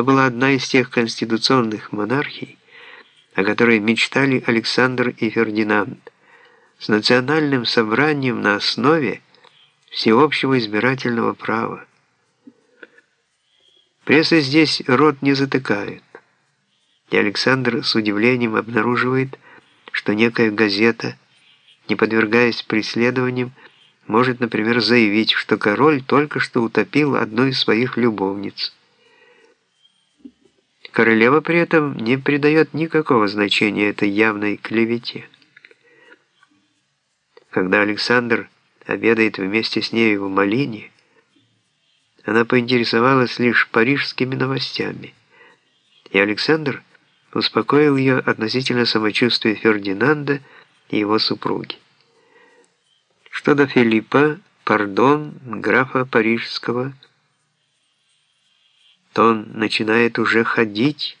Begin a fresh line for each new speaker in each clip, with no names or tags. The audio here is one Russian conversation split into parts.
то была одна из тех конституционных монархий, о которой мечтали Александр и Фердинанд, с национальным собранием на основе всеобщего избирательного права. Пресса здесь рот не затыкает, и Александр с удивлением обнаруживает, что некая газета, не подвергаясь преследованиям, может, например, заявить, что король только что утопил одну из своих любовниц. Королева при этом не придает никакого значения этой явной клевете. Когда Александр обедает вместе с ней в Малине, она поинтересовалась лишь парижскими новостями, и Александр успокоил ее относительно самочувствия Фердинанда и его супруги. Что до Филиппа, пардон, графа Парижского, то он начинает уже ходить,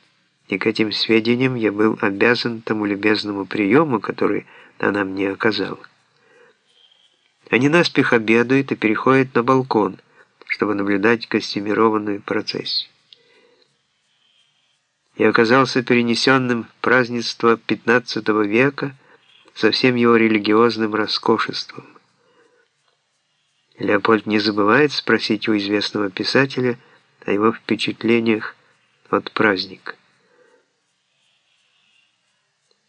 и к этим сведениям я был обязан тому любезному приему, который она мне оказала. Они наспех обедают и переходят на балкон, чтобы наблюдать костюмированную процессию. Я оказался перенесенным в празднество XV века со всем его религиозным роскошеством. Леопольд не забывает спросить у известного писателя о его впечатлениях от праздника.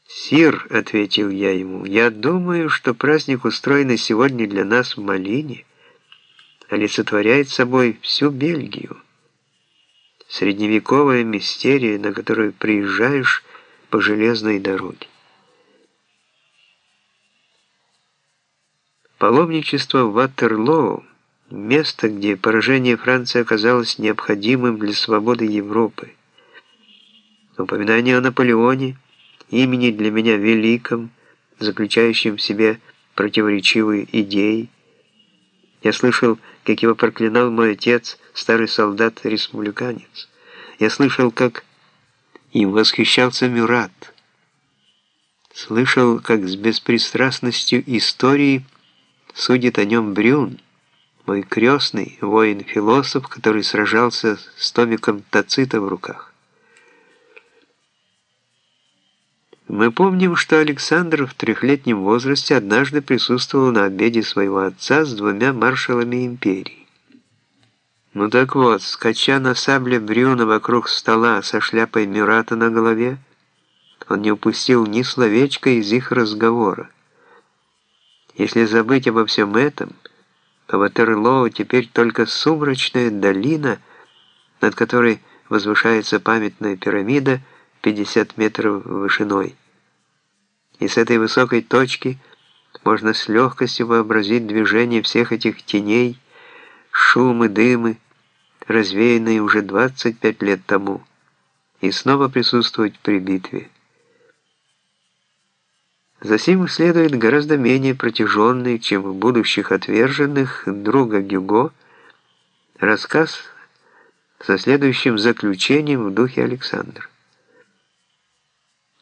«Сир», — ответил я ему, — «я думаю, что праздник, устроенный сегодня для нас в Малине, олицетворяет собой всю Бельгию. Средневековая мистерия, на которую приезжаешь по железной дороге. Паломничество в Ватерлоу – место, где поражение Франции оказалось необходимым для свободы Европы. Упоминание о Наполеоне, имени для меня великом, заключающем в себе противоречивые идеи. Я слышал, как его проклинал мой отец, старый солдат-республиканец. Я слышал, как им восхищался Мюрат. Слышал, как с беспристрастностью истории – Судит о нем Брюн, мой крестный воин-философ, который сражался с томиком Тацита в руках. Мы помним, что Александр в трехлетнем возрасте однажды присутствовал на обеде своего отца с двумя маршалами империи. Ну так вот, скача на сабле Брюна вокруг стола со шляпой Мюрата на голове, он не упустил ни словечка из их разговора. Если забыть обо всем этом, то Ватерлоу теперь только сумрачная долина, над которой возвышается памятная пирамида 50 метров вышиной. И с этой высокой точки можно с легкостью вообразить движение всех этих теней, шумы, дымы, развеянные уже 25 лет тому, и снова присутствовать при битве. Засим следует гораздо менее протяженный, чем в будущих отверженных друга Гюго, рассказ со следующим заключением в духе Александра.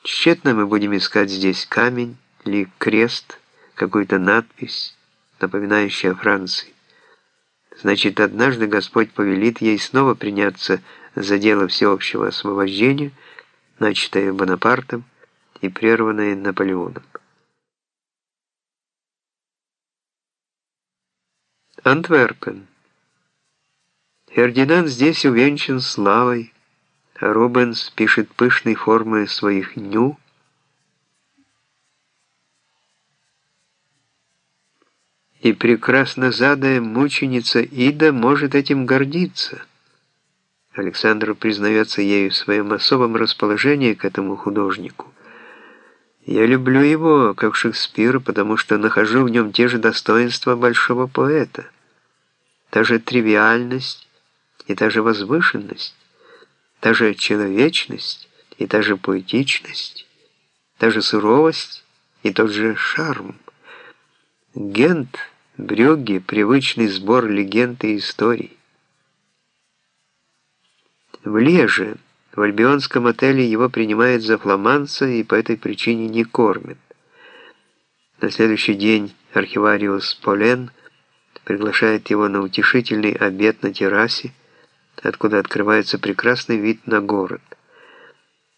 Тщетно мы будем искать здесь камень или крест, какую-то надпись, напоминающую о Франции. Значит, однажды Господь повелит ей снова приняться за дело всеобщего освобождения, начатое Бонапартом, и прерванное Наполеоном. Антверпен. Фердинанд здесь увенчан славой, а Рубенс пишет пышной формы своих «ню», и прекрасно задая мученица Ида может этим гордиться. Александр признается ею в своем особом расположении к этому художнику. Я люблю его, как Шекспир, потому что нахожу в нем те же достоинства большого поэта. Та же тривиальность и та же возвышенность, та же человечность и та же поэтичность, та же суровость и тот же шарм. Гент, Брюгге, привычный сбор легенд и историй. В Леже в альбионском отеле его принимают за фламанца и по этой причине не кормят. На следующий день архивариус Полен приглашает его на утешительный обед на террасе, откуда открывается прекрасный вид на город.